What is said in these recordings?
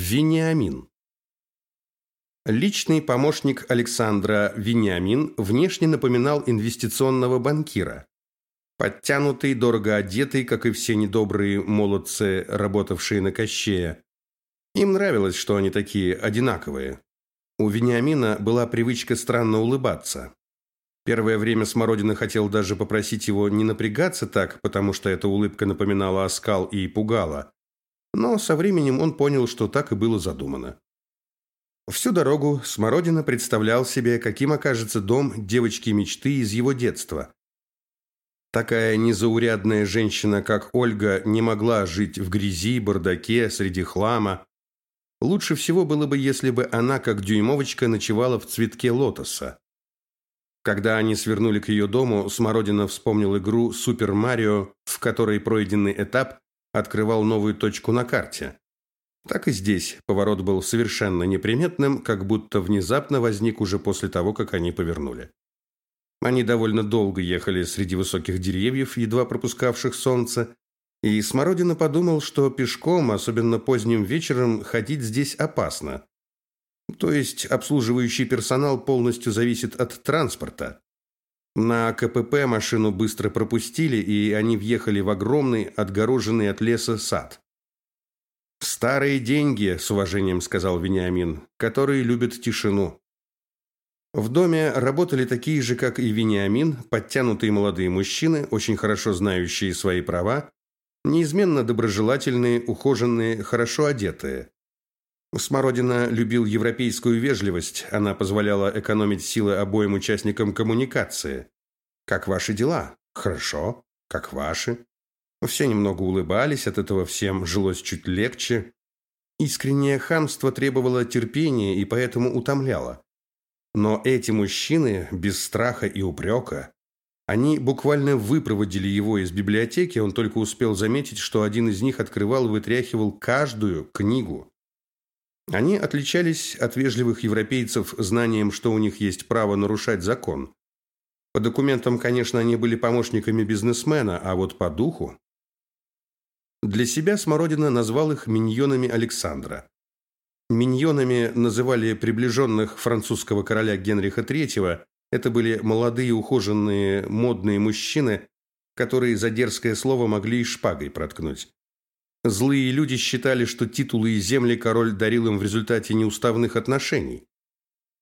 Вениамин. Личный помощник Александра Вениамин внешне напоминал инвестиционного банкира. Подтянутый, дорого одетый, как и все недобрые молодцы, работавшие на Кощея. Им нравилось, что они такие одинаковые. У Вениамина была привычка странно улыбаться. Первое время Смородина хотел даже попросить его не напрягаться так, потому что эта улыбка напоминала оскал и пугала. Но со временем он понял, что так и было задумано. Всю дорогу Смородина представлял себе, каким окажется дом девочки мечты из его детства. Такая незаурядная женщина, как Ольга, не могла жить в грязи, бардаке, среди хлама. Лучше всего было бы, если бы она, как дюймовочка, ночевала в цветке лотоса. Когда они свернули к ее дому, Смородина вспомнил игру «Супер Марио», в которой пройденный этап открывал новую точку на карте. Так и здесь поворот был совершенно неприметным, как будто внезапно возник уже после того, как они повернули. Они довольно долго ехали среди высоких деревьев, едва пропускавших солнце, и Смородина подумал, что пешком, особенно поздним вечером, ходить здесь опасно. То есть обслуживающий персонал полностью зависит от транспорта. На КПП машину быстро пропустили, и они въехали в огромный, отгороженный от леса сад. «Старые деньги», – с уважением сказал Вениамин, – «которые любят тишину». В доме работали такие же, как и Вениамин, подтянутые молодые мужчины, очень хорошо знающие свои права, неизменно доброжелательные, ухоженные, хорошо одетые. Смородина любил европейскую вежливость, она позволяла экономить силы обоим участникам коммуникации. «Как ваши дела?» «Хорошо. Как ваши?» Все немного улыбались, от этого всем жилось чуть легче. Искреннее хамство требовало терпения и поэтому утомляло. Но эти мужчины, без страха и упрека, они буквально выпроводили его из библиотеки, он только успел заметить, что один из них открывал и вытряхивал каждую книгу. Они отличались от вежливых европейцев знанием, что у них есть право нарушать закон. По документам, конечно, они были помощниками бизнесмена, а вот по духу... Для себя Смородина назвал их миньонами Александра. Миньонами называли приближенных французского короля Генриха III. Это были молодые, ухоженные, модные мужчины, которые за дерзкое слово могли и шпагой проткнуть. Злые люди считали, что титулы и земли король дарил им в результате неуставных отношений.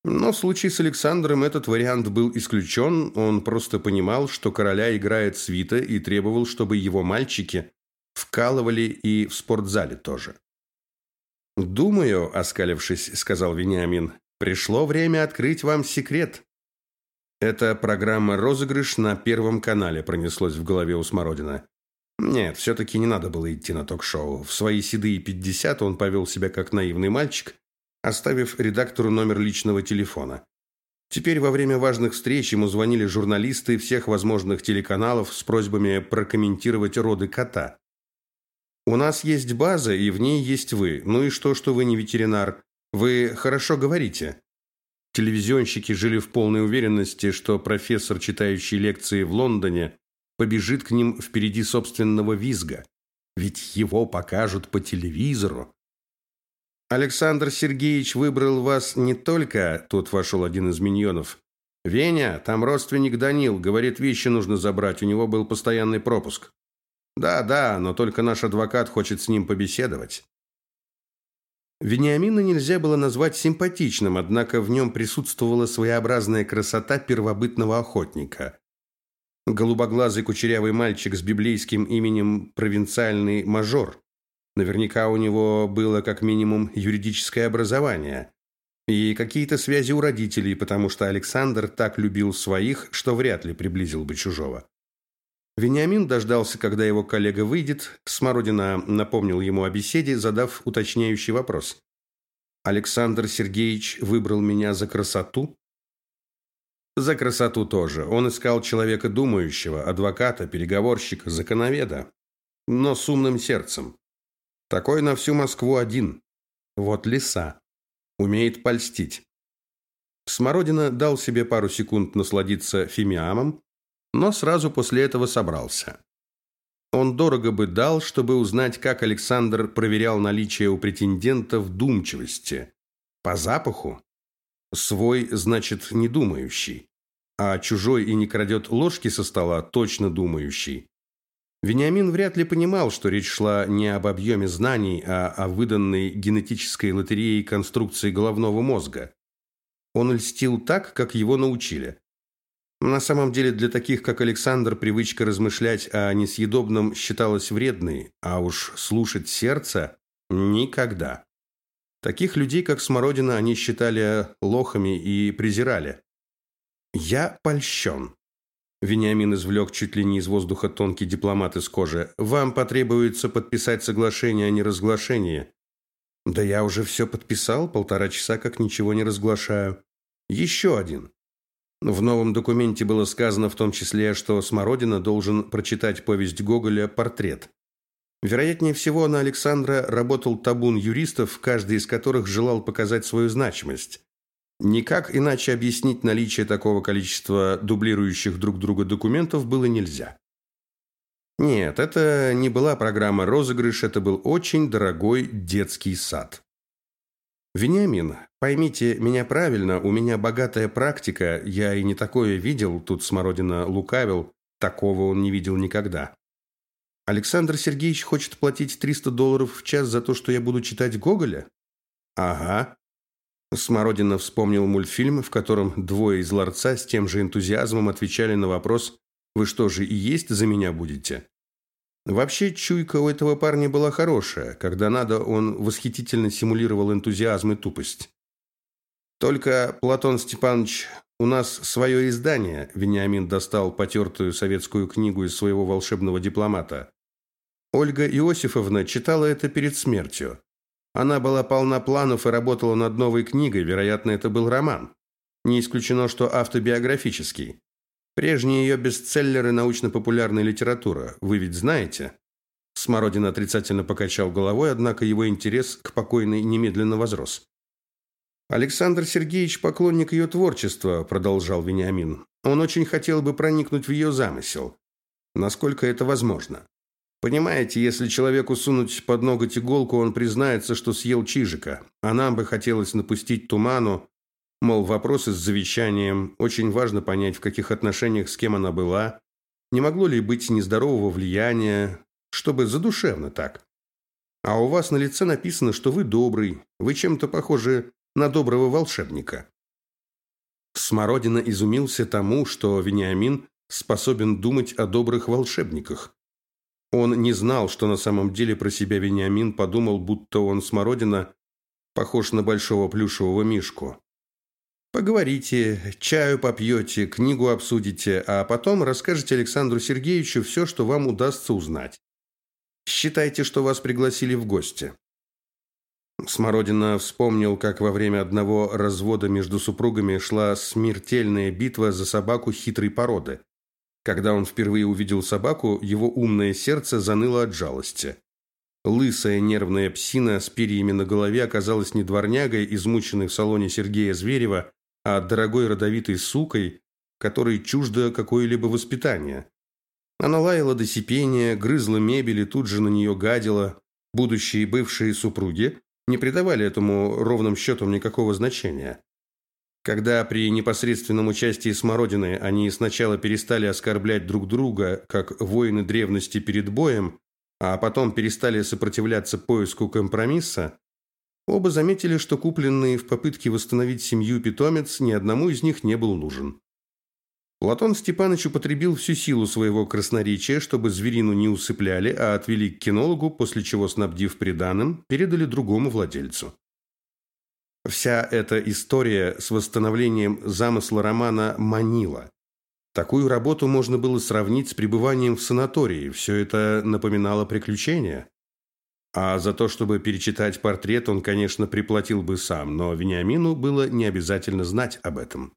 Но в случае с Александром этот вариант был исключен, он просто понимал, что короля играет свита и требовал, чтобы его мальчики вкалывали и в спортзале тоже. «Думаю», – оскалившись, сказал Вениамин, – «пришло время открыть вам секрет». «Это программа «Розыгрыш» на Первом канале», – пронеслось в голове у Смородина. Нет, все-таки не надо было идти на ток-шоу. В свои седые пятьдесят он повел себя как наивный мальчик, оставив редактору номер личного телефона. Теперь во время важных встреч ему звонили журналисты всех возможных телеканалов с просьбами прокомментировать роды кота. «У нас есть база, и в ней есть вы. Ну и что, что вы не ветеринар? Вы хорошо говорите». Телевизионщики жили в полной уверенности, что профессор, читающий лекции в Лондоне, побежит к ним впереди собственного визга. Ведь его покажут по телевизору. Александр Сергеевич выбрал вас не только, тут вошел один из миньонов. Веня, там родственник Данил, говорит, вещи нужно забрать, у него был постоянный пропуск. Да, да, но только наш адвокат хочет с ним побеседовать. Вениамина нельзя было назвать симпатичным, однако в нем присутствовала своеобразная красота первобытного охотника. Голубоглазый кучерявый мальчик с библейским именем провинциальный мажор. Наверняка у него было как минимум юридическое образование и какие-то связи у родителей, потому что Александр так любил своих, что вряд ли приблизил бы чужого. Вениамин дождался, когда его коллега выйдет. Смородина напомнил ему о беседе, задав уточняющий вопрос. «Александр Сергеевич выбрал меня за красоту?» За красоту тоже. Он искал человека думающего, адвоката, переговорщика, законоведа. Но с умным сердцем. Такой на всю Москву один. Вот лиса. Умеет польстить. Смородина дал себе пару секунд насладиться фимиамом, но сразу после этого собрался. Он дорого бы дал, чтобы узнать, как Александр проверял наличие у претендента вдумчивости. По запаху? Свой, значит, не думающий. А чужой и не крадет ложки со стола, точно думающий. Вениамин вряд ли понимал, что речь шла не об объеме знаний, а о выданной генетической лотереей конструкции головного мозга. Он льстил так, как его научили. На самом деле для таких, как Александр, привычка размышлять о несъедобном считалась вредной, а уж слушать сердце – никогда. Таких людей, как Смородина, они считали лохами и презирали. «Я польщен», Вениамин извлек чуть ли не из воздуха тонкий дипломат из кожи. «Вам потребуется подписать соглашение о неразглашении». «Да я уже все подписал, полтора часа как ничего не разглашаю». «Еще один». В новом документе было сказано в том числе, что Смородина должен прочитать повесть Гоголя «Портрет». Вероятнее всего, на Александра работал табун юристов, каждый из которых желал показать свою значимость. Никак иначе объяснить наличие такого количества дублирующих друг друга документов было нельзя. Нет, это не была программа «Розыгрыш», это был очень дорогой детский сад. «Вениамин, поймите меня правильно, у меня богатая практика, я и не такое видел», тут Смородина лукавил, такого он не видел никогда. Александр Сергеевич хочет платить 300 долларов в час за то, что я буду читать Гоголя? Ага. Смородина вспомнил мультфильм, в котором двое из ларца с тем же энтузиазмом отвечали на вопрос «Вы что же и есть за меня будете?». Вообще, чуйка у этого парня была хорошая. Когда надо, он восхитительно симулировал энтузиазм и тупость. «Только, Платон Степанович, у нас свое издание», Вениамин достал потертую советскую книгу из своего волшебного дипломата. Ольга Иосифовна читала это перед смертью. Она была полна планов и работала над новой книгой, вероятно, это был роман. Не исключено, что автобиографический. Прежние ее бестселлеры научно-популярной литературы, вы ведь знаете? Смородин отрицательно покачал головой, однако его интерес к покойной немедленно возрос. Александр Сергеевич поклонник ее творчества, продолжал Вениамин. Он очень хотел бы проникнуть в ее замысел, насколько это возможно. Понимаете, если человеку сунуть под ноготь иголку, он признается, что съел чижика. А нам бы хотелось напустить туману, мол, вопросы с завещанием, очень важно понять, в каких отношениях с кем она была, не могло ли быть нездорового влияния, чтобы задушевно так. А у вас на лице написано, что вы добрый, вы чем-то похожи на доброго волшебника. Смородина изумился тому, что Вениамин способен думать о добрых волшебниках. Он не знал, что на самом деле про себя Вениамин подумал, будто он смородина похож на большого плюшевого мишку. Поговорите, чаю попьете, книгу обсудите, а потом расскажете Александру Сергеевичу все, что вам удастся узнать. Считайте, что вас пригласили в гости. Смородина вспомнил, как во время одного развода между супругами шла смертельная битва за собаку хитрой породы. Когда он впервые увидел собаку, его умное сердце заныло от жалости. Лысая нервная псина с перьями на голове оказалась не дворнягой, измученной в салоне Сергея Зверева, а дорогой родовитой сукой, которой чуждо какое-либо воспитание. Она лаяла до сипения, грызла мебель и тут же на нее гадила. Будущие и бывшие супруги не придавали этому ровным счетом никакого значения. Когда при непосредственном участии Смородины они сначала перестали оскорблять друг друга, как воины древности перед боем, а потом перестали сопротивляться поиску компромисса, оба заметили, что купленный в попытке восстановить семью питомец ни одному из них не был нужен. Платон Степанович употребил всю силу своего красноречия, чтобы зверину не усыпляли, а отвели к кинологу, после чего, снабдив приданым, передали другому владельцу. Вся эта история с восстановлением замысла романа манила. Такую работу можно было сравнить с пребыванием в санатории. Все это напоминало приключения. А за то, чтобы перечитать портрет, он, конечно, приплатил бы сам, но Вениамину было не обязательно знать об этом.